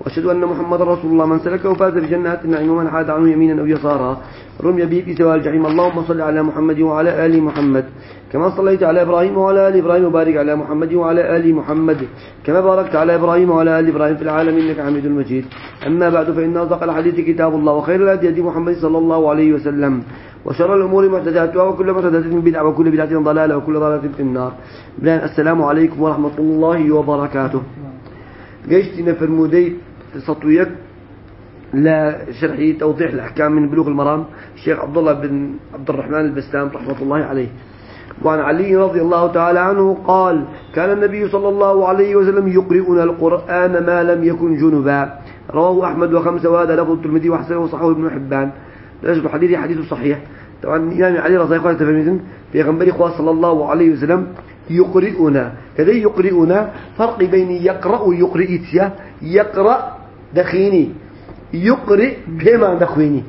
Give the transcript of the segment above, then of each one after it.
وأشهد أن محمدا رسول الله. من سلكه وفاز بجنات النعيم ومن حاد عنه يمينا أو يسارا. رمي به في سواء الجحيم. اللهم صل على محمد وعلى آل محمد. كما صليت على إبراهيم وعلى آل إبراهيم وبارك على محمد وعلى آل محمد. كما باركت على إبراهيم وعلى آل إبراهيم في العالمين إنك حميد مجيد. أما بعد فإن أصدق الحديث كتاب الله وخير الهدي هدي محمد صلى الله عليه وسلم. وشر الأمور محدثاتها وكل محدثة بدعة وكل بدعة ضلالة وكل ضلالة في النار. السلام عليكم ورحمة الله وبركاته. جيشتنا في المودي سطويك لا شرحي توضيح الأحكام من بلوغ المرام الشيخ عبد الله بن عبد الرحمن البسام رحمة الله عليه. وعن علي رضي الله تعالى عنه قال كان النبي صلى الله عليه وسلم يقرئنا القرآن ما لم يكن جنبا. رواه أحمد وخمسة وهذا لفظ الترمذي وحسنه وصححه ابن حبان. ليش الحديث حديث صحيح. طبعا إمام علي رضي الله عنه في غنبري صلى الله عليه وسلم يقرئنا. كذا يقرئنا. فرق بين يقرأ يقرئ يقرأ دخيني. يقرئ بما دخويني.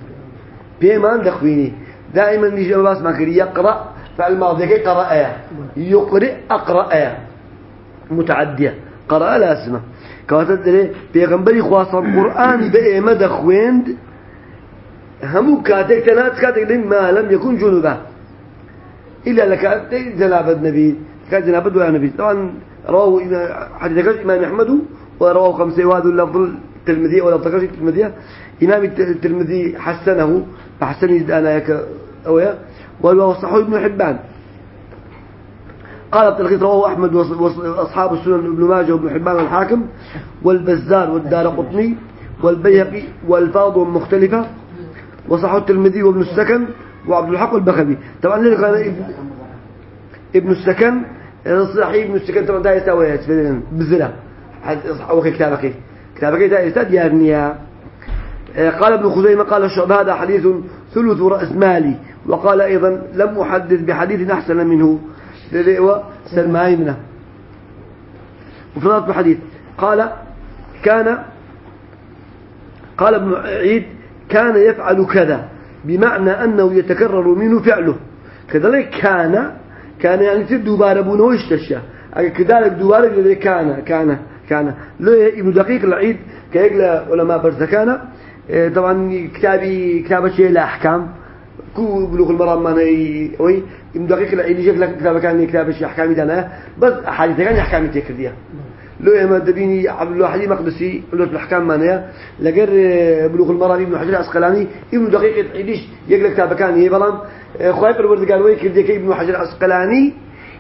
بما دخويني. دائما نيجي باس ما كري يقرأ فالماضي كي قرأ يقرئ أقرأ متعدية. قرأ لا اسمه كاتب لي بيغنبري خواص القرآن بإيما دخويند همو كاتك تنات كاتك ما لم يكن جنوبا. إلا لك جناب النبي. كان جناب النبي طبعا رواه حديث إمام أحمد ورواه خمسة وهذا اللفظ الترمذي ولا تقرش الترمذي. إمام الترمذي حسنه. فحسن أنا يك أويا وهو صحيح ابن حبان. قال التلخيص رواه أحمد وأصحاب السنن ابن ماجه وابن حبان والحاكم. والبزار والدار قطني. والبيهقي والفاظ مختلفة. وصححه الترمذي وابن السكن. وعبد الحق والبخبي طبعا ابن السكن صحيح ابن السكن طبعا ده يساوي بزرة أو كتابك كتابك ده يستد يارنيا قال ابن خزيمة قال الشعب هذا حديث ثلث رأس مالي. وقال أيضا لم أحدث بحديث أحسن منه. سلمى منه نص الحديث. قال كان قال ابن عيد كان يفعل كذا بمعنى أنه يتكرر منه فعله. كذلك كان كان يعني تدوبار ابونا ويشتشى كذلك دوبار كان كان كان لو ابن دقيق العيد كيقلا علماء برزكانا طبعا كتابي كتابة شيء لأحكام كو بلوغ المرام ما ني وي ابن دقيق العيد يجيك لك كتابة كان كتابة شيء أحكامي دانا بس حديثة كان أحكامي تكرديها لو يا دبيني عبد الله حليم مقدسي لو الأحكام ما نيا لقر بلوغ المرام ابن حجر العسقلاني ابن دقيق العيدش يقول كتابة كان هي خايف الورد قال وي كرديك ابن حجر العسقلاني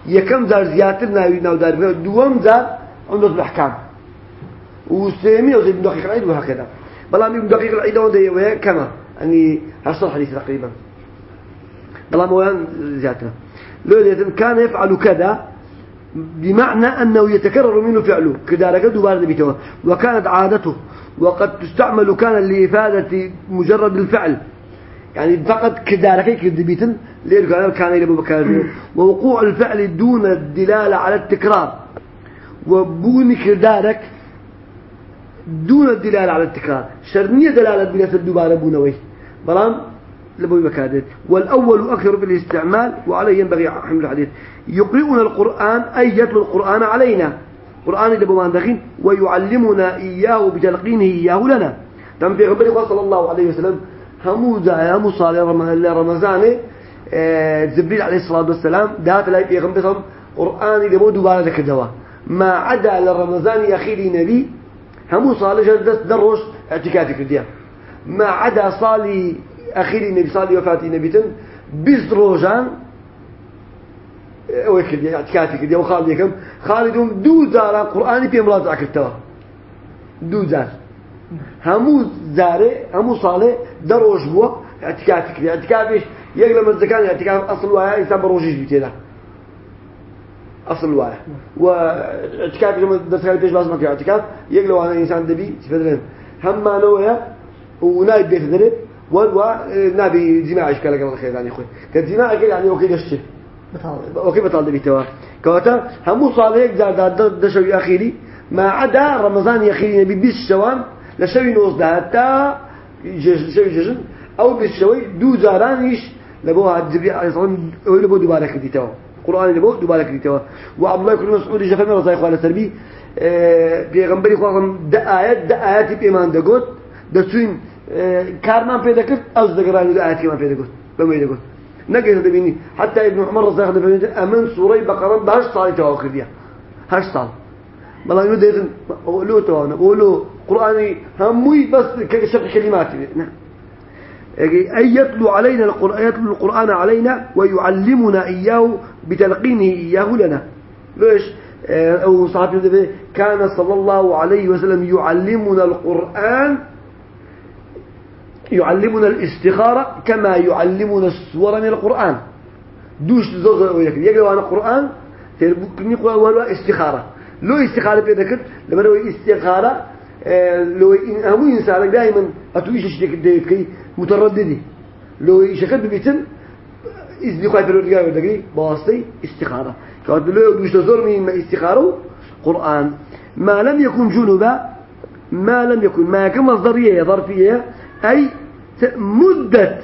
يكم زار زيادة ناوي ناو دار دوام زار عنده الأحكام وسامي وزي ابن دقيق العيد وهكذا بلام ابن دقيق العيد عنده ويا كما يعني هالصل حديث تقريبا بلام ويان زيادة لو كان يفعل كذا بمعنى أنه يتكرر منه فعله كذا ركض بارد بيته وكانت عادته وقد تستعمل كان لإفادة مجرد الفعل. يعني فقط كدارك كذبيتن ليه كان إلى بكار ووقوع الفعل دون الدلالة على التكرار. وبون كدارك دون الدلالة على التكرار. شرنية دلالة بنفس الدبارة بونوي بلان لبوي بكادت والأول أكثر في الاستعمال وعليه ينبغي حمل الحديث. يقرئنا القرآن أي يتلو القرآن علينا. قرآن لبوان دخين ويعلمنا إياه بتلقينه إياه لنا. تم في غبري صلى الله عليه وسلم. همو زايا همو صالح رمضان جبريل عليه الصلاة والسلام دات لا غبري قرآن لبو دبارة ذكر ما عدا لرمضان أخيري نبي همو صالح دست دروش اعتكافي كرديا ما عدا صالي أخيري نبي صالي وفاتي نبيتن بيز روجان أو كرديا اعتكافي كرديا وخالد يكم خالدهم دو زارا قرآني في مراجعة كرتوا دو زار همو زاري همو صالح دروش بوا اعتكافي كرديا اعتكافيش يقلم الزكاة اعتكاف أصل وياه إنسان بروجيش بيتنا أصل واحد واعتكاف لما دخل بيش باز مكان اعتكاف يقلوا على إنسان دبي تفدرين هم ما نويا ونايب بيت درب والوا نبي جماعة إيش كلا قبل خير يعني أخوي كجماعة كده يعني أوكي دشة أوكي بطال دبي توا. كواتا هم صالح جار دشوا أخيري. ما عدا رمضان أخيري نبي بيش شوان لشوي نوز ده تا شوي جشن أو بالشوي دو زارانيش لبوها جبريل عليه الصلاة والسلام هو لبو دوباره كديتوا قرآن لبو دوباره كديتوا وعبد الله بن مسعود جفر من رضي الله سربي بيغمبري خواهم دا آيات دا آيات بإيمان دقوت دسوين كارمان پیدا کرد از دقرانی دا آيات كمان پیدا قوت بما يدا قوت نقل دبيني حتى ابن عمر عنه أمن سورة بقرة بهش صالي تواخر ديها هش صال بلا يقول ديتن أولو توانا أولو قرآني هموي بس كشق كلمات نعم. أن يتلو علينا القرآن يتلو القرآن علينا ويعلمنا إياه بتلقينه إياه لنا. ليش؟ آه، أو صحابي كان صلى الله عليه وسلم يعلمنا القرآن يعلمنا الاستخارة كما يعلمنا السور من القرآن. دوش زوز وياك يقرأ عن القرآن ممكن يقول ولا استخارة. لو استخارة ذكر لما لو استخارة لو هم إنسان دائما أتويش شيء كده مترددي لو يشكد بيتن إذن خايف لو تجاوب دقي بواسطي استخارة. كانت لو دوش تزور من ما استخارة قرآن. ما لم يكن جنبا ما لم يكن ما كان مصدرية ظرفية أي مدة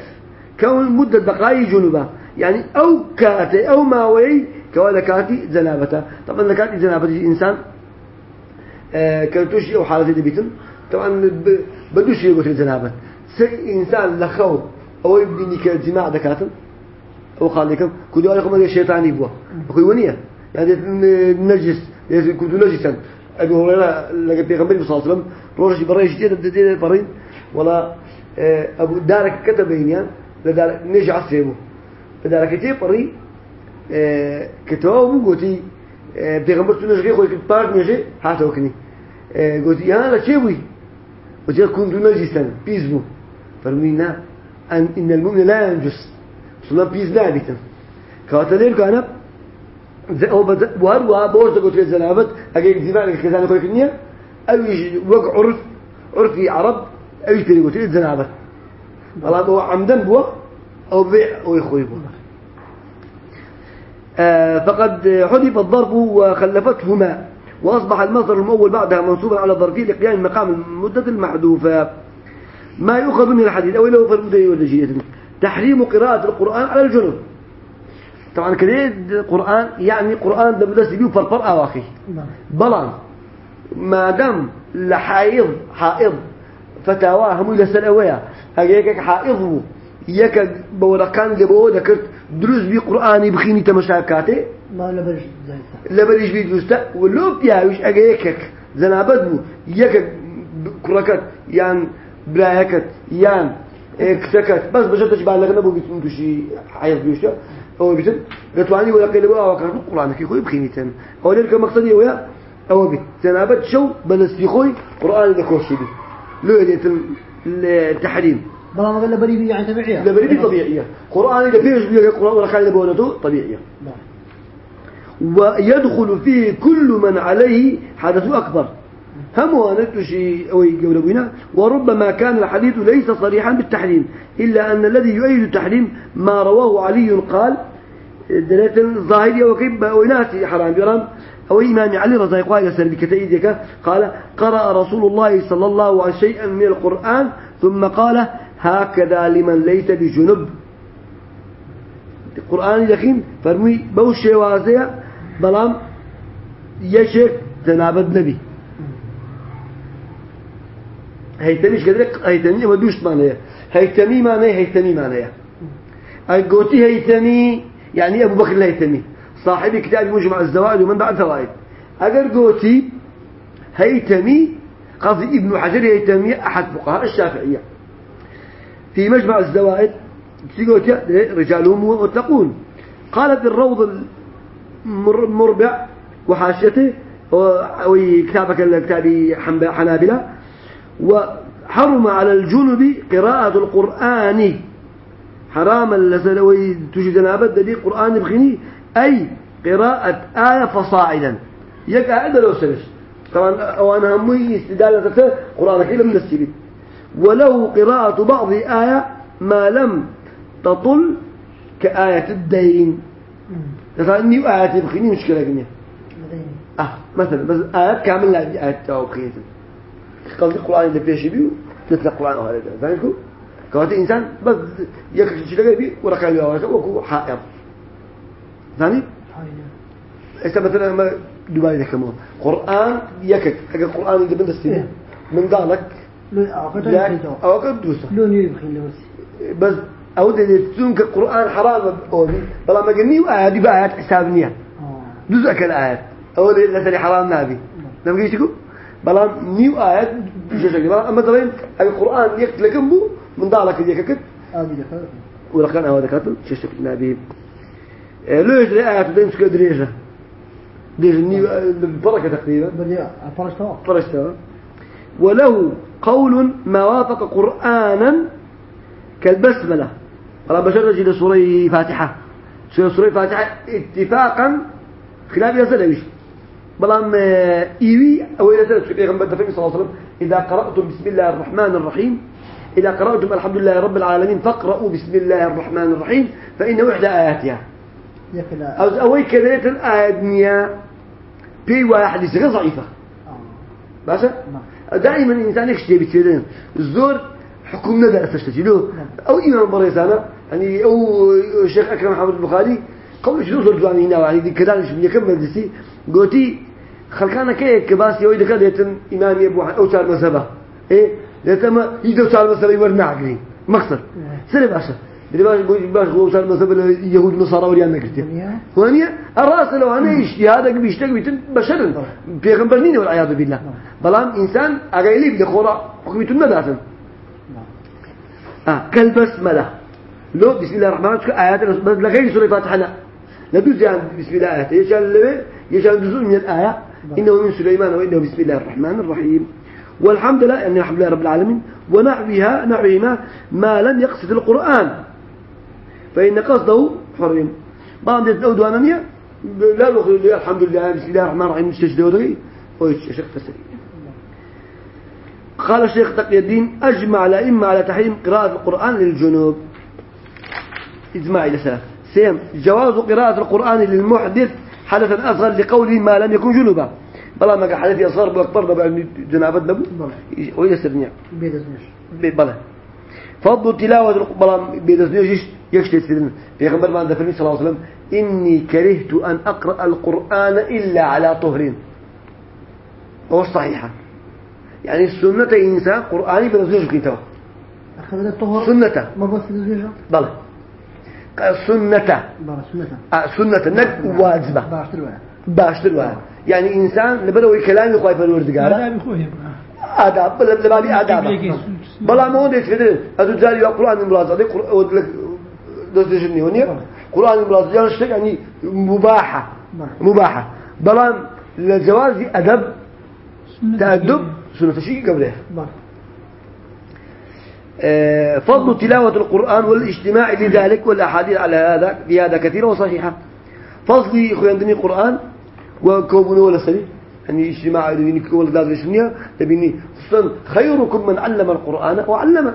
كون مدة دقائق جنبا يعني أو كاتي أو ماوي كوالا كاتي زنابته طبعا كاتي زنابته إنسان كنتوش أو حالة دبيتن طبعا بدوش يقول زنابة سي إنسان لخو أو يبدي كالجماع دكاتن. أو خالكم كل يوم يقوم الشيطان يبوا أخوي ونية. يعني نجس. يعني كنت نجسا. أبي هريرة لقى بيغمبر صلى الله عليه وسلم. روش بريش جدا بدي برين ولا آه، أبو دارك كتب لدارك نجي عصيبه لدارك كتير بري آه، كتاب قوتي آه، بيغمبر تنجي خوي كنت بارد نجي هاته وكني قوتي يا لا شيء وجاء كنت نجسا بيزبو فرمينا أن إن المؤمن لا ينجس صلا بيز لا بيتن كاتلين كان أو بد وهر وها بورت قلت في الزنابت أجيك زمان كذا نقول كنيا أو وقع عرف عرفي عرب أو يجي قلت في الزنابت والله هو عمدا أو بيع أو يخوي بوا فقد حذف الضرب وخلفتهما وأصبح المصدر المؤول بعدها منصوبا على الظرفية لقيام مقام المدة المحذوفة. ما يؤخذ من الحديث أو له فالمدة والنجية تحريم قراءة القرآن على الجنوب طبعا كده القرآن يعني قرآن ده بدرس بيه فرفر أواخي. بلان ما دام لحائض حائض فتاوى هم لسل أويا هيك حائض يك بورقان اللي بو ذكرت دروس بي قرآني بخيني تمشاكاته. ما لبرش بي دوستا. ولو بياوش أجيكك زنابد بو. يك كركت. يعني برايكت. يعني كسكت بس بجد تجبع لغنا بو بيتم تشي حيض بيوشتا. أو بيتم قطواني ولا قيل بو أو كان القرآن كي خوي بخيني تن. أو ليلك مقصدي ويا أو بيت زنابد شو بلس خوي بلا ما قال لبري بي يعني تبعية لبريبي طبيعية قرآن إذا فيش بيه قرآن ولا كان لبونته طبيعية. نعم. ويدخل فيه كل من عليه حدث أكبر. هم وانت شيء أو يقولون وربما كان الحديث ليس صريحا بالتحريم. إلا أن الذي يؤيد التحريم ما رواه علي قال دلالة الظاهرية وكيف ويناتي حرام يرام أو إمام علي رضي الله عنه بكتئيدك قال قرأ رسول الله صلى الله عليه شيئا من القرآن ثم قال هكذا لمن ليس بجنب. القرآن يخين فرمي بوشي وازية بلام يشك جنابد نبي. هيتميش كذلك هيتمي ما دوش معناه. هيتمي معناه هيتمي معناه. الجوتي هيتمي يعني أبو بكر الهيتمي صاحب كتاب مجمع الزوائد ومن بعد زوائد. أجر جوتي هيتمي قصدي ابن حجر هيتمي أحد فقهاء الشافعية. في مجمع الزوائد رجالهم متقون. قالت الروض المربع وحاشيته وكتابك الكتابي حنابلة. وحرم على الجنب قراءة القرآن. حراما لسلوي تجي جنابت دي قرآن بخني أي قراءة آية فصاعدا. يقع هذا لو سلس طبعا وأنا همي استدالة قرآن كيلا من السبيل وله قراءة بعض آية ما لم تطل كآية الدين. مثلا آية بخني مشكلة جميع آه مثلا بس آيات كامل لا آية توقيت. قصدي القرآن اللي فيش بيو تتلقى القرآن هذا فاهمكم كواتي إنسان بس يكشف شيء بي وركان يوارك وكو حائر. ثاني إيش مثلا ما دبي ذكمه قرآن يكك أجا قرآن اللي إيه. من ذلك أو قد دوسه لون يبخل بس. بس أود تسون كقرآن حرام أودي بلا ما قلني وآيات بقى آيات حسابنية آه. جزء كالآيات أود لسني حرام نبي نعم قيش تقول بلا نيو آيات بيجي بلا أما ترين القرآن يكت لكم بو من يكك أبي دخل. ولا كان هذا كاتب شو نبي ليش الآيات تمسك دريجة دريجة نيو البركة تقريبا بدي أفرش توا فرشتها وله قول ما وافق قرآنا كالبسملة. قال بشرج إلى سورة فاتحة. سورة فاتحة اتفاقا خلاف يسأل إيش بلام إيوي أو إلى في غنبة صلى الله عليه وسلم إذا قرأتم بسم الله الرحمن الرحيم إذا قرأتم الحمد لله رب العالمين فاقرأوا بسم الله الرحمن الرحيم فإنه إحدى آياتها. أو أوي كذلك نيا. في واحد يسغى ضعيفة. آه. باشا. دائما الإنسان يكشف بتيرين الزور حكم ندى أستشتجلوه أو إمام بريسانا يعني أو الشيخ أكرم محمد البخاري قبل شنو زور جواني هنا يعني دي كذا مش يكمل دسي قوتي خلقانا كي كباس يوي دكا ديتن إمام أبو حنيفة أو تعال مذهبه إيه ديتما يدو تعال مذهبه يورنا عقلي مقصر سنة باشا اللي باش باش هو تعال مذهب اليهود النصارى وريان نكرتي ونيا؟ ونيا الراس لو أنا اجتهادك بيشتك بيتن بشر بيغمبر نيني والعياذ بالله بلان إنسان أغيلي بده خورا حكمته نداتن نعم آه كالبسملة لو بسم الله الرحمن الرحيم آيات بس لغير سورة فاتحة لا لا دوز يعني بسم الله آيات يشان يشان جزء من الآية إنه من سليمان وإنه بسم الله الرحمن الرحيم والحمد لله يعني الحمد لله رب العالمين ونحوها نحوهما ما لم يقصد القرآن فإن قصده حرم. بعض يتنود أنانيا لا الأخذ الحمد لله بسم الله الرحمن الرحيم مستجد ودغي ويشيخ تسري قال الشيخ تقي الدين أجمع الأئمة على تحريم قراءة القرآن للجنوب. إجماع إلى سلام سيم جواز قراءة القرآن للمحدث حدثا أصغر لقوله ما لم يكن جنوبا. بلا ما حدث أصغر بأكبر بقى جنابة نبو نعم بيد اسمش بلى. فضل تلاوة القرآن بيدزنيش يشتي سيدنا في غمبر ما صلى الله عليه وسلم. إني كرهت أن أقرأ القرآن إلا على طهر هو صحيحة. يعني السنة إنسان قرآني بيدزنيش كنتوا سنة. ما بس الزوجة بلى. سنة. بلى سنة. آه سنة. نك واجبة. باشتر وها يعني إنسان لبدو كلامي بالوردقارة هذا بخوهم آداب لبابي آداب. بلا ما هو ديت فدر هذا جاري قرآن المراد هذا قرآن دوست جني ونيا قرآن المراد يعني شيء يعني مباحة. مباحة. بلا الجواز أدب تأدب سنة شيء قبله بلى آه، فضل تلاوة القرآن والاجتماع لذلك والأحاديث على هذا في هذا كثيرة وصحيحة. فضل أخوي عندني قرآن وكوبونه ولا سبي يعني اجتماع يبيني كل ذات الشنيا تبيني خصوصا خيركم من علم القرآن وعلمه.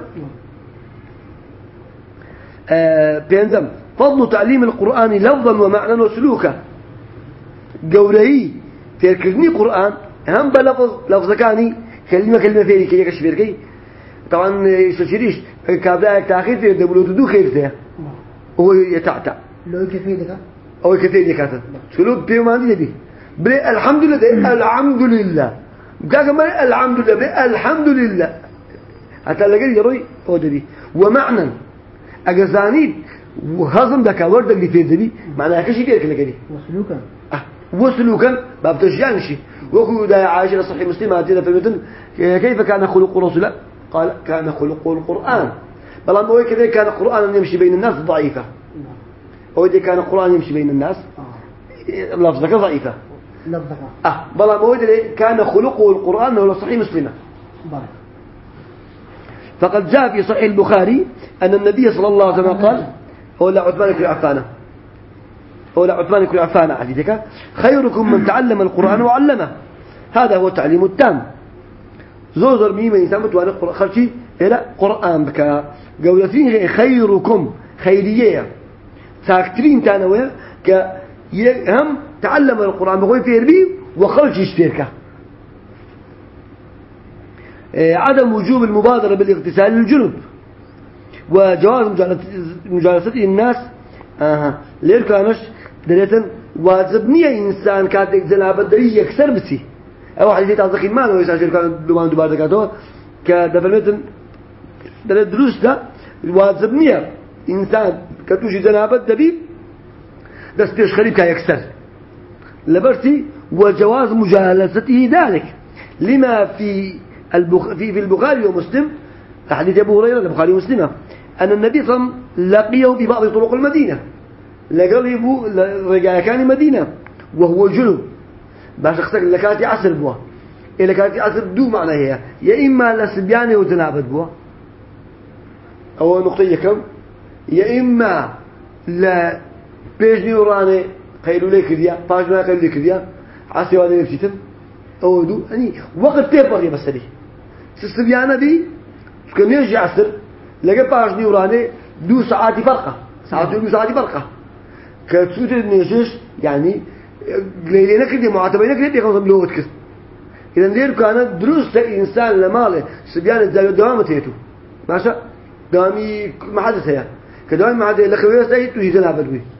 آه بينزم فضل تعليم القرآن لفظا ومعنى وسلوكا. قولي تركني قرآن هم بلفظ لفظ كاني كلمة كلمة فيري كي يكش فيري طبعا يستشيريش كابلا تاخير في دبلو تدو خير فيها. هو يتعتع. لو كيف يدك أو كثير يكاتب سلوك بيو ما عندي نبي بلي الحمد لله ده الحمد لله. قاعد ما الحمد لله بلي الحمد لله. لقى يروي هو دبي ومعنى أجزاني وهضم دك ورد اللي في دبي معناها كشي كده كده كده وسلوكا. آه وسلوكا. باب تشجعني شيء. وكو دا عائشة صحيح مسلم هاتينا في كيف كان خلق رسول قال كان خلق القرآن. بل هو كذا كان القرآن يمشي بين الناس ضعيفة. هو دي كان القرآن يمشي بين الناس. آه. لفظك ضعيفة. آه بلا ما ودري كان خلقه القرآن هو صحيح مسلمة بلى فقد جاء في صحيح البخاري أن النبي صلى الله عليه وسلم قال هو لا عثمان بن عفان هو لا عثمان بن عفان حديثك. خيركم من تعلم القرآن وعلمه. هذا هو التعليم التام. زوزر ميمة إنسان متوانا قرآن. خلشي إلى قرآن بك. قولتين خيركم. خيرية. ساكترين تانوية ك هم تعلم القرآن بقول في ربي وخرج يشتركه. آه، عدم وجوب المبادرة بالاغتسال للجنوب. وجواز مجالسة- الناس آها لير كانش دريتن واجب إنسان كاتك جنابة دري يكسر بسي. أو حديث تعزقين ما لو يسأل كان دومان دوبار دكاتو. كدفلمتن دريت دروس ده واجب نية. إنسان كتوشي جنابة دبي دس بيش خريب كا يكسر لبرتي وجواز مجالسته ذلك لما في البخ... في في البخاري ومسلم حديث أبو هريرة البخاري ومسلم أن النبي صلى الله عليه وسلم لقيه ببعض طرق المدينة. لقال يبو رجع كان مدينة وهو جنوب. باش أختك لكاتي عسل بوا. إلى كاتي عسل دو معنى هي. يا إما لسبيانه وتنابت بوا. أو نقطة يكم. يا إما لا بيجني وراني خيروا لي كذيا باش ما خيروا لي كذيا. عسي وأنا نفسيتم أو دو اني وقت تيبر يا بس دي سسبيانا دي كان يجي عصر؟ لقى باجني وراني دو ساعات فرقة. ساعات دو ساعات فرقة. كتسوت النيشش يعني قليلين كده معتبرين كده يخلص بلوت كده إذا دير كانت دروس إنسان لماله. سبيان الزاوية دوامة تيتو. ماشي دوامي ما حدث هي كدوامي ما حدث لخويه سيد تجي تنابل بيه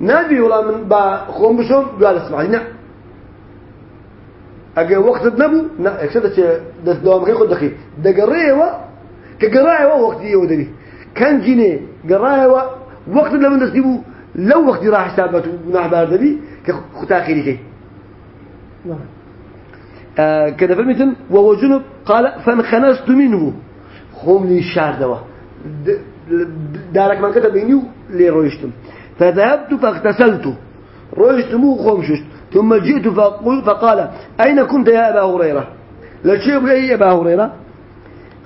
نبي والله من با بشوم قال اسمع نعم أجا وقت نبو نعم اكسدت دوام خي خد دخي دقريه كقرايه وقت يودني كان جيني قرايه وقت لما نسيبه لو وقت راح حسابته ونح باردبي كختاخيري كي نعم آه كذا فهمتن؟ وهو جنب قال فانخنست منه. هم لي الشعر دوا دارك من كتب بيني لي رويشتم فذهبت فاغتسلت. رويشتمو خمشت ثم جئت فقل فقال أين كنت يا أبا هريرة؟ لا شيء يا أبا هريرة؟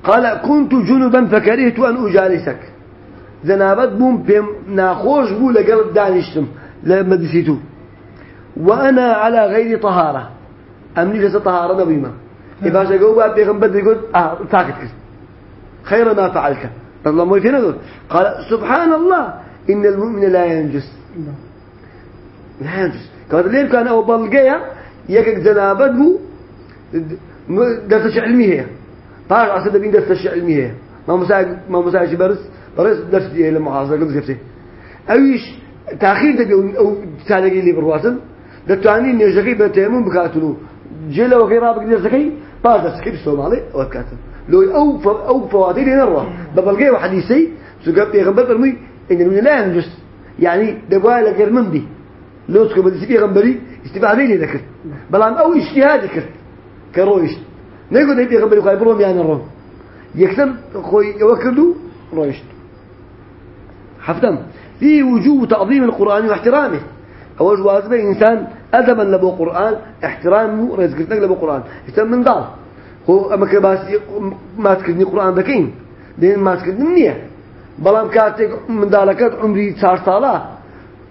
قال كنت جنبا فكرهت أن أجالسك. زنابت بوم بيم ناخوش بو لقلب دانشتم لما دسيتو وأنا على غير طهارة. أمني ليس طهارة نبيمة إذا شاقوا بقى بيغنبت يقول آه ساكت خير ما فعلت. الله ما قال سبحان الله. إن المؤمن لا ينجس. نعم. لا ينجس. كما ليه كان أو بلقيا يكك زنابت بو درس علمية طاق عصد بين درس علمية ما مساعد ما مساعد برس؟ برس درس دي المحاضرة قبل زفتي أويش؟ تأخير تبي أو- تساعدك اللي بالواسن دتواني نيجي بتيمم بكاتلو. جيلا وغيرها بقدر زكي؟ بعد زكي بالصومالي وكاتل. لو أو أو فواتير نروى ببلغي وحديثي. سجاب بيغمبر برمي إن لا ينجس. يعني دبوا لك المندي لو تكون بدي في غمبري استفادة لي ذكر بلان أو اجتهاد ذكر كرويش. نقول ده بيغمبري خايف بروم يعني الروم. يكتم خوي يوكلوا رويشت. حفتم. في وجوب تعظيم القرآن واحترامه. أول واجب إنسان أدبا لبو قرآن احترامه رزقتك لبو قرآن. يسمى من ضال هو أما كباس ما تكدني قرآن ذكين لين ما تكدني نية بەڵام کاتێک منداڵەکەت عمری چار ساڵە.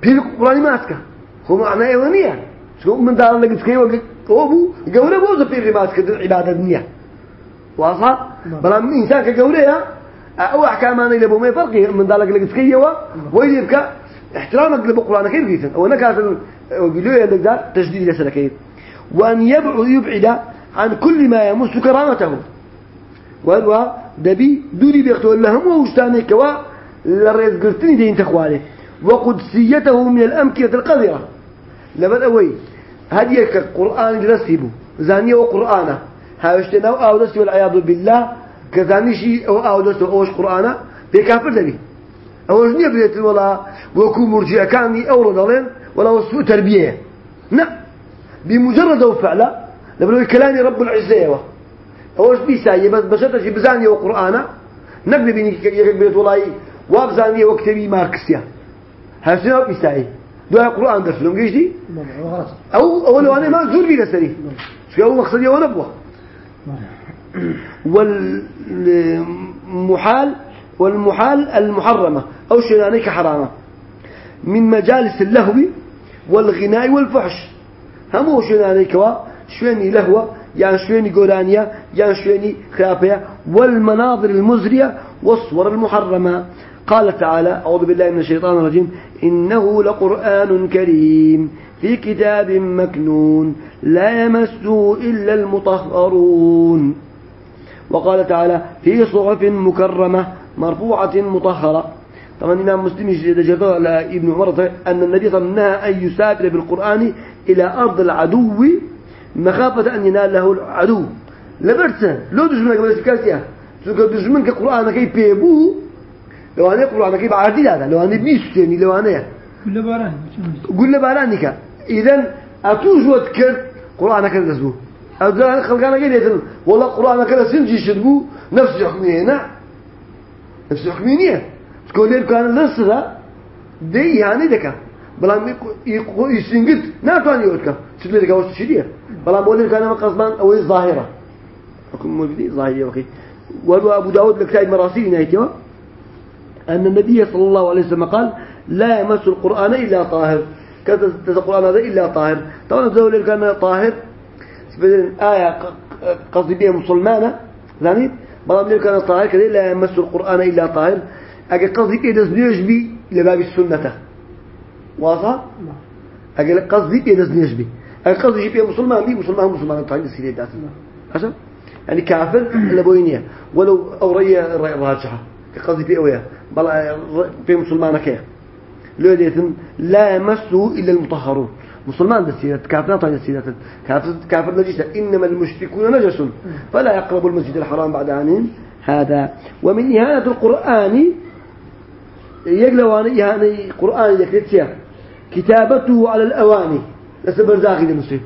پێ قوڵانی ماسکە. خۆ معنای ئێوە نییە. چۆ منداڵ لە گچکەوە ئەوە بوو گەورە بۆ زە پێری ماسکردن عیبادەت نییە. واسا بەڵام ئینسان کە گەورەیە ئەو ئەحکامانەی لە بۆ مێ فەرقی منداڵەك لە گچکەیەوە وەی لێ بکە احترامك لبقرانك يرجيتن او انك بيلو عندك دار تجديد لسلكين وان يبعد يبعد عن كل ما يمس كرامته وهو دبي دوري بيختول لهم ووشتاني كوا للرئيس قرتني دين تخوالي وقدسيته من الأمكنة القذرة. لبن أوي؟ هديك القرآن جلسيبه زانية وقرآنه هاوشتنا أو دستي والعياذ بالله. كزانيشي أو أو دستي أوش قرآنه بكافر دبي. أوش نية بليت ولا وكو مرجع كاني أورد علين ولا وسوء تربية. نعم. بمجرد وفعله لبنو كلامي رب العزة هو أوش بيسايي بس بشرط شي بزانية وقرآنه نقل بيني يكك بيت والله وابزانية وكتبي ماركسيا هاشنا بيسايي دعاء القرآن درس لهم خلاص أو أول أنا ما زور بي لسري شو هو مقصدي ونبوه والمحال والمحال المحرمة. أو شنانيك حرامة من مجالس اللهو والغناء والفحش. هم هو شنانيك وا شويني لهوة يعني شويني قولانية يعني شويني خرافية والمناظر المزرية والصور المحرمة. قال تعالى أعوذ بالله من الشيطان الرجيم. إنه لقرآن كريم في كتاب مكنون لا يمسه إلا المطهرون. وقال تعالى في صحف مكرمة مرفوعة مطهرة. طبعا الإمام مسلم يجد على ابن عمر أن النبي صلى الله عليه وسلم أن يسافر بالقرآن إلى أرض العدو مخافة أن ينال له العدو. لبرسه لو دجمنك بس كاسيا. چونکە دژمن کە قورآانەکەی پێبوو لەوانەیە قورآانەکەی بەعادی دادا لەوانەیە بیستێنی لەوانەیە كل باران گول لە بارانیکە ئیدەن ئەتوژوت کرد قورآانەکە دەست بوو ئەوزان خەڵکانەکەی دێتن وڵا قورآانەکە لە سنجی شت بوو نفسی حکمیە نا نفسی حکمی نییە چکۆ لێ بکانە لەسرە دەی یانەی دەکە بەڵام ئیسنگت ناتوانانی ئەوکە چ لێ بۆ لێ بکانەوە قەزمان ئەوەی ظاهرە حكم مولدي ظاهري وخي وهو أبو داود لكتاب مراسيل نهايته أن النبي صلى الله عليه وسلم قال لا يمس القرآن إلا طاهر. كذا القرآن هذا إلا طاهر. طبعا زول كان طاهر. سبحان آية قصدي بها مسلمانة. يعني بلام ليه كان طاهر. كذا لا يمس القرآن إلا طاهر. أجل قصدي إيه دزنيش بي لباب السنة. واضح؟ أجل قصدي إيه دزنيش بي. أجل قصدي بها مسلمان بي مسلمان مسلمان طاهر السيرة داس عشان؟ يعني كافر لبوينية ولو أورية راجحة. كقصدي في أويا. بلا في مسلمان كيه لو ديتن لا يمسه إلا المطهرون. مسلمان دسيرة كافر نطعن دسيرة كافر كافر نجسة. إنما المشركون نجس. فلا يقربوا المسجد الحرام بعد عنهم هذا. ومن إهانة القرآن يقلوا إهانة القرآن يكتسيا كتابته على الأواني. لسبر داخل المسلم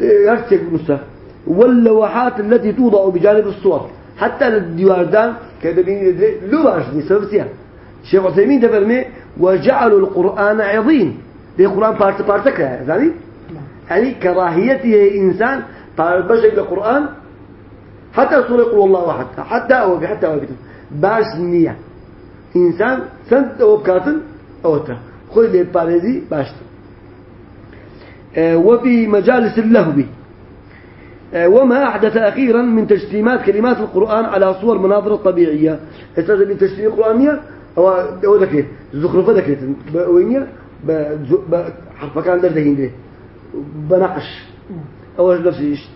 يكتسيا المسلم واللوحات التي توضع بجانب الصور. حتى الديواردان كذا بين لو باشني سبسيا شيخ عثيمين تفرمي وجعلوا القرآن عظيم. ده القرآن بارت بارتك يعني يعني كراهيته إنسان طالب بشر القرآن. حتى سورة يقول الله واحد حتى أو حتى أو باش نية. إنسان سنت أو بكاتن أو تا خوي لي بارزي باش آه وفي مجالس اللهو. وما أحدث أخيرا من تجسيمات كلمات القرآن على صور مناظر الطبيعية أستاذ بالتجسيم القرآنية أو ذكر زخرفة ذكرت وينيا بحرف كان درده هندي بنقش أو نفس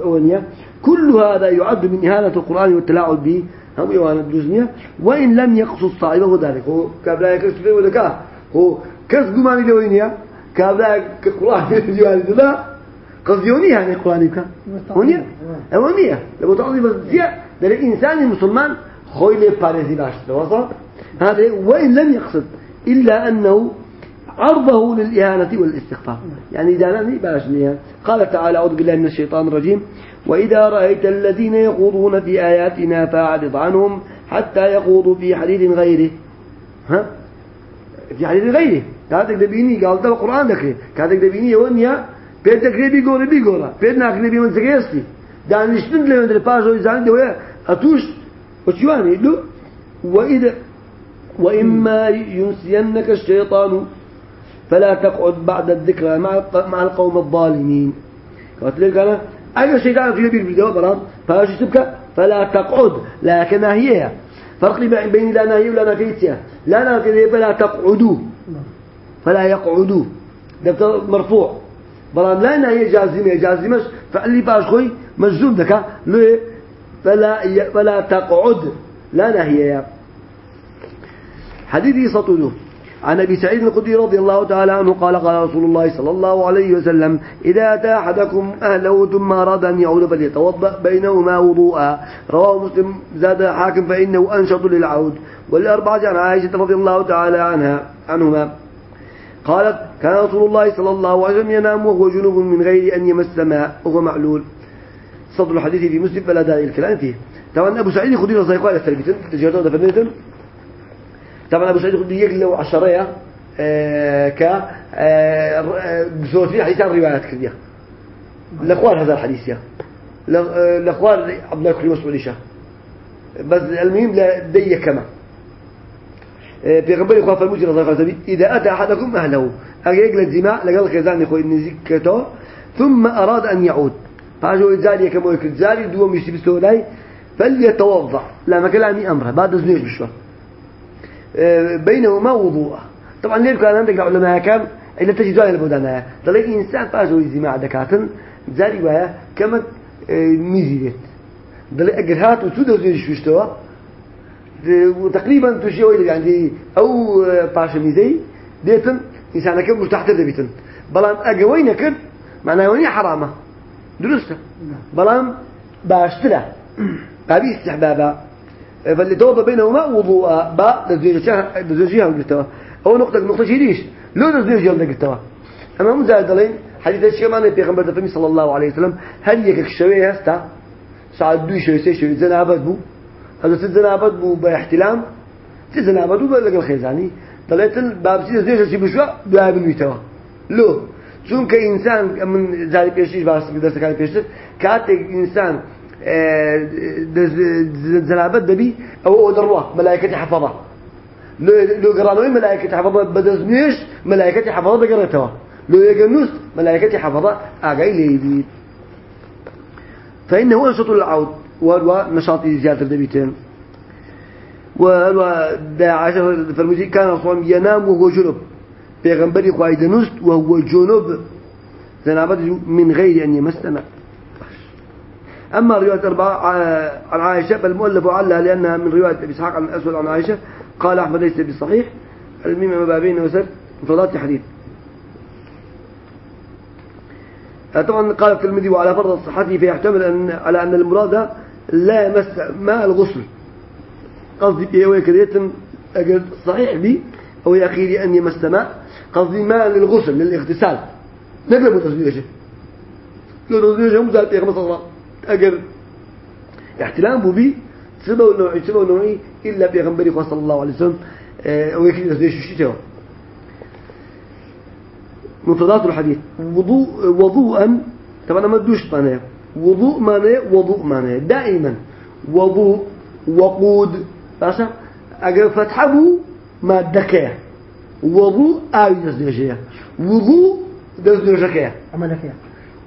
أولية كل هذا يعد من إهانة القرآن والتلاعب به. هم إهانة الدنيا وإن لم يقصد صاحبه ذلك. هو كابلا يكسب فيه وذكاء هو كسب ماني لوينيا كابلا كقرآن يجوال لا قصديوني يعني القرآن كان هونية هونية لو تعطي بس زيا ده الإنسان المسلمان خويل بارزي باش. وصل هذا وإن لم يقصد إلا أنه عرضه للإهانة والاستخفاف يعني إذا لم باش قال تعالى أعوذ بالله من الشيطان الرجيم. وإذا رأيت الذين يخوضون في آياتنا فأعرض عنهم حتى يخوضوا في حديث غيره. ها؟ في حديث غيره كاتك دبيني قال ده القرآن ذكره كاتك دبيني ونيا دەکرێ بیگۆڕە بیگۆڕە پێ ناکرێ بێ منزگەستی دانیشتن لە وێندرە پاشەوەی زانین دەوەیە ئەتوش وچوانی دو وإذا وإما ينسينك الشيطان. فلا تقعد بعد الذكرى مع مع القوم الظالمين. قلت لك أنا أي شيطان في بير بيدو برام فاش تبكى فلا تقعد. لكن هي فرق بين لا نهي ولا نفيتها لا نهي فلا تقعدوا فلا يقعدوا ده مرفوع. بلان لا نهي جازمة جازمة فعلي باش خوي مجزوم دكا. ليه فلا فلا تقعد. لا نهي حديث سطوله عن أبي سعيد الخدري رضي الله تعالى عنه قال قال رسول الله صلى الله عليه وسلم إذا أتى أحدكم أهله ثم أراد أن يعود فليتوضأ بينهما وضوءا. رواه مسلم زاد حاكم فإنه أنشط للعود. والأربعة عن عائشة رضي الله تعالى عنها عنهما. قالت كان رسول الله صلى الله عليه وسلم ينام وهو جنوب من غير أن يمس ماء وهو معلول. صدر الحديث في مسلم فلا داعي الكلام فيه. طبعا أبو سعيد الخدري رضي الله عنه دفنتم طبعا أبو سعيد الخدري يقلوا عشرية آه ك آه زوجين حديث عن روايات كذا الأخوان هذا الحديث يا. الأخوان عبد الله كريم مسؤول بس المهم لا دي كما فرمود رضی الله عنه إذا أتى أحدكم أهله اجيك للجماع لقال خزان يخوي نزكته ثم أراد أن يعود. فأجوا الزاري كما يكل زاري دوم يشتي بسولاي فليتوضأ. لا ما كلامي أمره بعد زنيش بشوى بينهما وضوء. طبعا ليه كان عندك العلماء كان إلا تجد زاري البودانا طلع إنسان فاجوا الجماع دكاتن زاري ويا كما ميزيت ضل أجر هات وتود زنيش بشتوى وتقريبا تشي ويل يعني أو باشميزي ديتن إنسان كم مرتاح تدبيتن بلان أقوين كد معناه وين حرامة. درسته. بلان باشترة. ابي استحبابا فاللي توضى بينهما وضوء باء لزوجها لزوجها قلتها. أو نقطة نقطة شي ليش؟ لو لزوجها قلتها. أما مزاد دلين حديث الشيء ما نبي غنبر دفمي صلى الله عليه وسلم هل يك الشويه هستا ساعد دوي شوي سي شوي زنابت بو. هذا زنابت بو باحتلام. زنابت بو بلغ الخيزاني طلعت باب سي زوجها شي بشوا دعاء بنويتوا لو؟ چون كإنسان من ذلك بيشيش باس درس كان بيشتر كاتك إنسان زنابت دبي أو أدروه ملائكة حفظة. لو قرانوي ملائكة حفظة بدزنيش ملائكة حفظة بقرتها لو يجنوس ملائكة حفظة أجاي ليبي فإنه نشاط العود وهو نشاط زيادة دبيتين. وهو عشر فرمزي كان صوم ينام وهو جنب بيغنبري قايد وهو جنب زنابت من غير أن يمسنا أما رواية أربعة عن عائشة فالمؤلف علها لأنها من رواية أبي إسحاق عن الأسود عن عائشة قال أحمد ليس بالصحيح الميم ما بين وسر مفردات الحديث طبعا قال الترمذي وعلى فرض صحته فيحتمل أن على أن المراد لا يمس ماء الغسل. قصدي بيه ويكريت أجل صحيح بي أو يا أخي أن يمس ماء. قصدي ماء للغسل للاغتسال. نقلب تصوير لو تصوير مزال بيه خمسة صلاة أجر. احتلام بوبي سبب نوعي سبب نوعي إلا بيغنبري صلى الله عليه وسلم ويكري تصوير شو شو مفردات الحديث. وضوء وضوءا طبعا ما تدوش معناه. وضوء معناه وضوء معناه. دائما وضوء وقود. باشا اگر فتحه ما دكيه وضوء آوي دزنجيه وضوء دزنجكيه عملك يا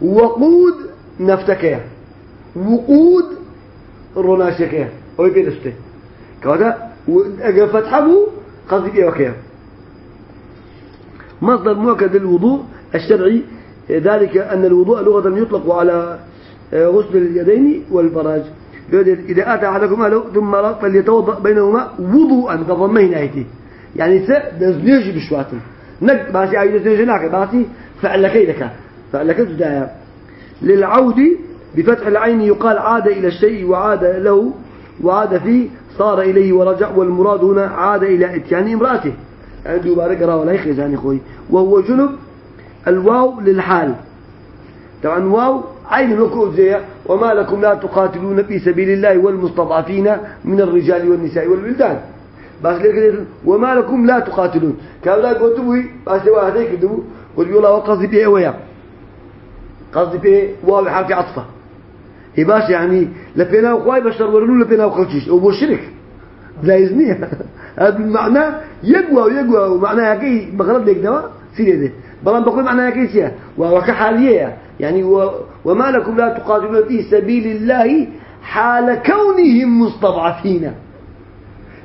وقود نفتكيه وقود روناشكيه أو بيدسته كذا اگر فتحة قصدي بيه وكيه مصدر مؤكد للوضوء الشرعي ذلك أن الوضوء لغة يطلق على غسل اليدين والفراج إذا أتى أحدكم أهله ثم فليتوضأ بينهما وضوءا كضمين آيتي. يعني سدزنيجي بشواتن نك باسي عايز تنجي ناك باسي فعل كيدك فعل كيدك للعود بفتح العين يقال عاد إلى الشيء وعاد له وعاد فيه صار إليه ورجع والمراد هنا عاد إلى إتيان امرأته. عنده بارك راه ولا يخزاني خوي. وهو جنب الواو للحال. طبعا واو عين نكو زي وما لكم لا تقاتلون في سبيل الله والمستضعفين من الرجال والنساء والولدان. بس لك وما لكم لا تقاتلون. كان قلت بوي؟ بس واحد هيك دو يلا وقصدي بيه ويا؟ قصدي بيه واو حرف عطفة. هي يعني لبينا وخواي بشر ورنو لبينا وخلشيش وبو شرك. جايزني هذا المعنى يقوى ويقوى ومعناها كي بغلط لك دواء سيدي ده بلان بقول معناها كي سيا وهو كحالية يعني و... وما لكم لا تقاتلون في سبيل الله حال كونهم مستضعفين.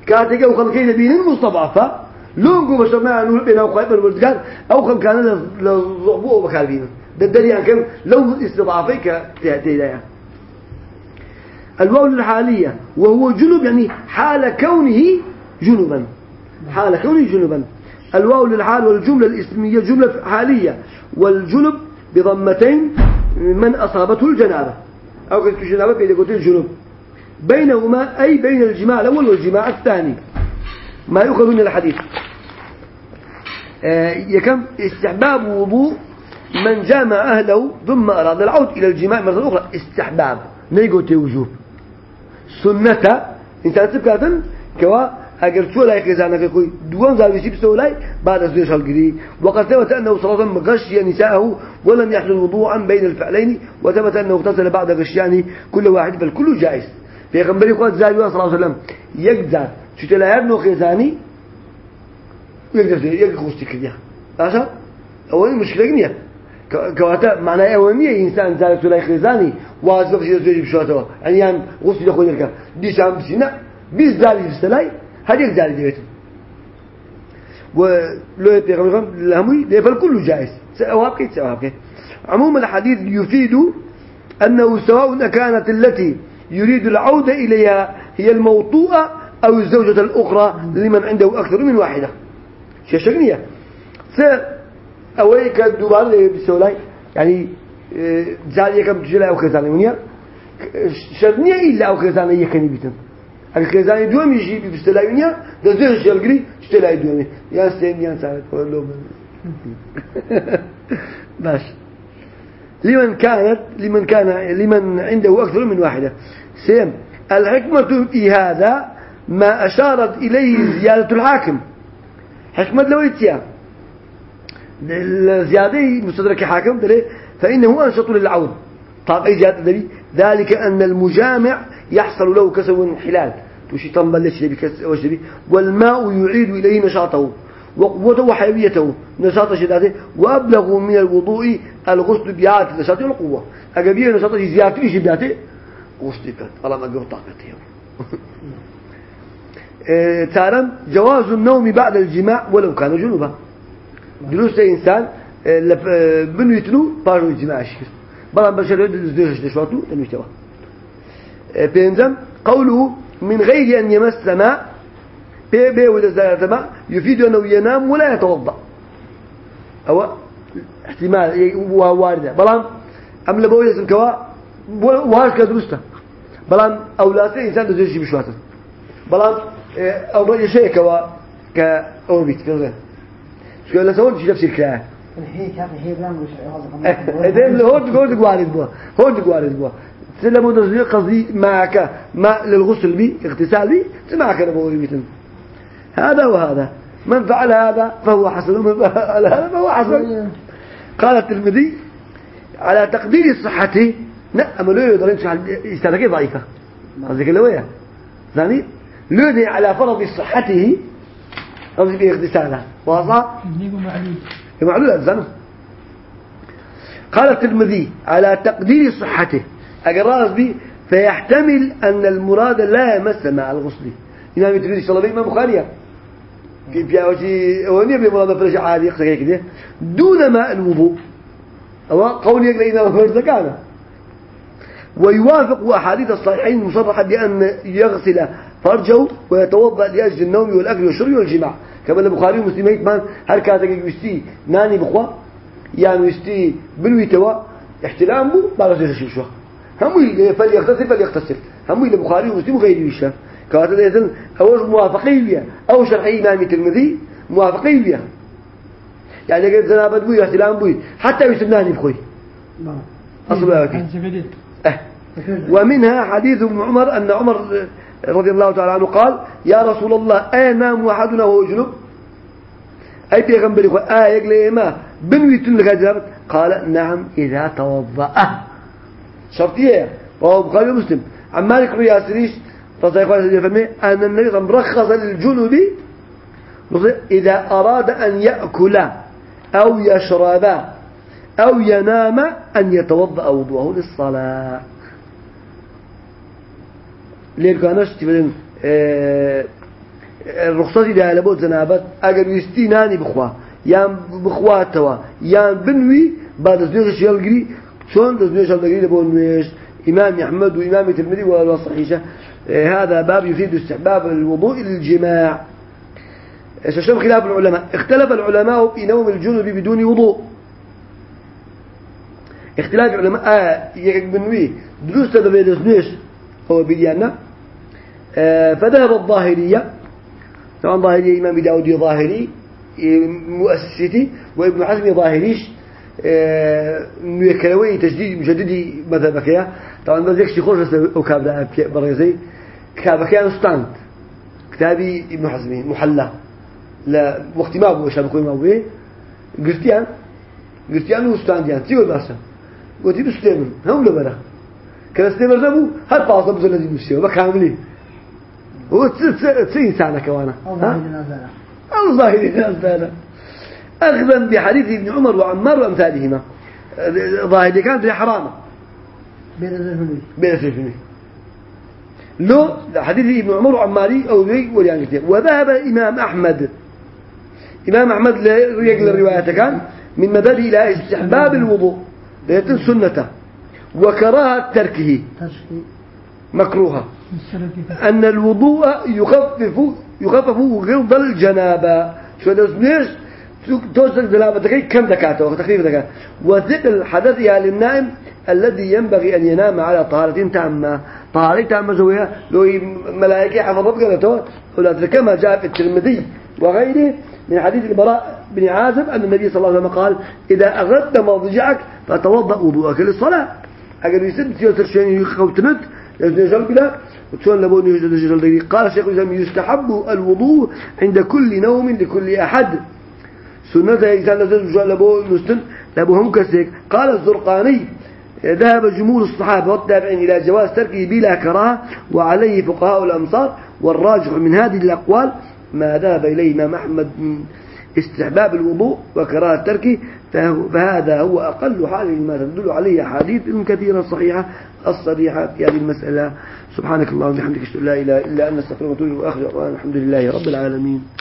كاتك أو خلقين بين المستضعفة لونكو بشر ما نقول بين أو خايف الوردقان أو خل كان لضعبوه بكالبين ده الدليل عن كم لو استضعفيك تهتي الواو الحالية وهو جنوب يعني حال كونه جنبا حال كونه جنبا الواو للحال والجملة الاسمية جملة حالية. والجنب بضمتين من أصابته الجنابة. أو قلت الجنابة بين قلت الجنوب بينهما أي بين الجماع الأول والجماع الثاني. ما يؤخذ من الحديث. آه يكم استحباب وضوء من جامع أهله ثم أراد العود إلى الجماع مرة أخرى. استحباب. نيجو وجوب سنة. إنسان سبكاتن كوا اگر شو لا يخزانك كوي دوام زاوية بسو لاي بعد ازديش القري وقد ثبت أنه صلى الله عليه وسلم غشي نساءه ولم يحصل وضوعا بين الفعلين وثبت أنه اغتسل بعد غشيان كل واحد بل كله جائز. في غنبري قوات زاوية صلى الله عليه وسلم يقدر شو تلا يبنو خزاني يقدر يقدر غشتي كريا أشا أول مشكلة جنيا كواتا معناه أولنية إنسان زاوية لا يخزاني واجب في زوجي بشواته يعني يعني غسل يخوي لك ديش عم بسينا بيز دالي بسلاي هذه الجاري ديتهم ولو يتغيرون الهمي ليفل كله جائز سواء كيت سواء كيت عموما الحديث يفيد أنه سواء كانت التي يريد العودة إليها هي الموطوءة أو الزوجة الأخرى لمن عنده أكثر من واحدة. شيء شغنية أويك دوبار بسولاي يعني جاري كم تجلا أو خزانة. منيا شغنية إلا أو خزانة يكني بيتن. أو خزانة دوم يجي بستلاي منيا دزوج شلقري تستلاي دومي يا سين يا سعد والله باش. لمن كانت لمن كان لمن عنده أكثر من واحدة. سيم الحكمة في هذا ما أشارت إليه زيادة الحاكم. حكمة لو يتيا. الزيادة مستدرك حاكم دلي فإنه أنشط للعون طب أي زيادة دلي ذلك أن المجامع يحصل له كسو حلال. توشي تنبلش بكس وشبي والماء يعيد إليه نشاطه وقوته وحيويته. نشاط شداته وأبلغ من الوضوء الغسل بيات النشاط والقوة أقبيه نشاط زيادته إيش بياته. غسل بيات. الله ما قوة طاقته آه، تعلم جواز النوم بعد الجماع ولو كان جنوبا. دروس إنسان آه، لف- آه، بنو يتنو بارو الجماع شكر بلان بشر الزيش دشواتو تنويتوا بينزم قوله من غير أن يمس ماء بي بي ولا ماء يفيد أنه ينام ولا يتوضأ. أو احتمال واردة. بلان أم لبوي لازم كوا؟ وهاش كدرسته بلان أولادي إنسان دزيش بشواته أو رأي شيء كوا؟ كأوربيت كذا. شو لا سوون شيء نفس الكلام. الحين كان الحين لا مش إذن اللي هون هون تقوارد بوا تقوارد بوا قصدي معك ماء للغسل بي اغتسال بي سمعك أنا بقول مثل. هذا وهذا. من فعل هذا فهو حسن ومن فعل هذا فهو حسن. قال الترمذي على تقدير صحته نعم لو يقدر يمشي يستهلكي ضعيفة. قصدك اللي ويا ثاني لودي على فرض صحته قصدي باغتسالها واضح؟ معلول. الزنم قال الترمذي على تقدير صحته. أقراز بي فيحتمل أن المراد لا يمس مع الغسل. إمام الترمذي صلى الله عليه وسلم بخارية في بياوتي وني بمراد فرج عادي يقصى كده. دون ماء الوضوء. أو قول يقول إذا فرج كان. ويوافق أحاديث الصحيحين المصرحة بأن يغسل فرجه ويتوضأ لأجل النوم والأكل والشرب والجماع. كما البخاري ومسلم يتمان هل كاتك يستي ناني بخوا يعني يستي بنوي توا احتلام بو بعد ذلك شو. هم فليغتسل فليغتسل. هم البخاري ومسلم غير ويشا كاتب إذن أول موافقية أو شرعي إمام الترمذي موافقية يعني قلت زنابة بوي احتلام بوي حتى يسمى ناني بخوي. أصل هيك أه. ومنها حديث ابن عمر أن عمر رضي الله تعالى عنه قال يا رسول الله أنام أحدنا وهو جنوب أي بيغمبر يقول آه يقول إما بنوي تنلك قال نعم إذا توضأ. شرطية. وهو بخاري ومسلم. عن مالك بن ياسريش رضي الله عنه يفهمه أن النبي صلى رخص للجنوب إذا أراد أن يأكل أو يشرب أو ينام أن يتوضأ وضوءه للصلاة. ليه كانش تبدين الرخصة دي على بود زنابت. أجر يستيناني بخوا يان بخوا توا يان بنوي بعد زنيش يلقي شلون زنيش يلقي لبون نويش إمام أحمد وإمام الترمذي ولا صحيحة هذا باب يفيد استحباب الوضوء للجماع. شو خلاف العلماء. اختلف العلماء في نوم الجنب بدون وضوء. اختلاف العلماء آه يقبنوي دروس تدبير دسنيش هو بديانا. آه فذهب الظاهرية. طبعا ظاهرية إمام داودي ظاهري مؤسستي وابن حزم ظاهريش آه كلوي تجديد مجددي مذهبك يا. طبعا بس يكشي خوش أو كابدا برغزي كتابك يا ستاند كتابي ابن حزمي محلى. لا وقت ما أبوه شابكوي ما أبوه. قرتيان قرتيان وستانديان تيقول باسا قلت له استمر هم له برا كان استمر نبو هل بعض بزول الذي مسيو بكاملي هو تسي إنسانة كوانا أو ظاهر الناس أخذا بحديث ابن عمر وعمار وأمثالهما. ظاهر كانت هي حرامة. بين الفنوي بين الفنوي لو حديث ابن عمر وعماري أو ذي وليان كتير. وذهب إمام أحمد. إمام أحمد يقل الرواية كان من مبادئ إلى استحباب الوضوء. ليتم سنته. وكراهة تركه. مكروهة. أن الوضوء يخفف يخفف غلظ الجنابة. شو ده ليش؟ توصل جنابتك كم دكاته تخفيف دكاته وذكر حدثها للنائم الذي ينبغي أن ينام على طهارة تامة. طهارة تامة زوية. لو ملائكة حفظت قالته ولا كما جاء في الترمذي وغيره من حديث البراء بن عازب أن النبي صلى الله عليه وسلم قال إذا أغدت مضجعك فتوضأ وضوءك للصلاة. أجل يسد تيوتر شيء يخوتنت يجل بلا وتشون لبون يجل قال الشيخ الإسلام يستحب الوضوء عند كل نوم لكل أحد. سنة إنسان لازم لبو نستن لبو هم كسيك قال الزرقاني ذهب جمهور الصحابة والتابعين إلى جواز تركه بلا كراهة وعليه فقهاء الأمصار والراجح من هذه الأقوال ما ذهب إليه إمام أحمد استحباب الوضوء وكراهة تركه فهذا هو أقل حال ما تدل عليه أحاديث كثيرة صحيحة الصريحة في هذه المسألة. سبحانك اللهم وبحمدك أشهد لا إله إلا أن أستغفرك وأتوب وآخر الحمد لله رب العالمين.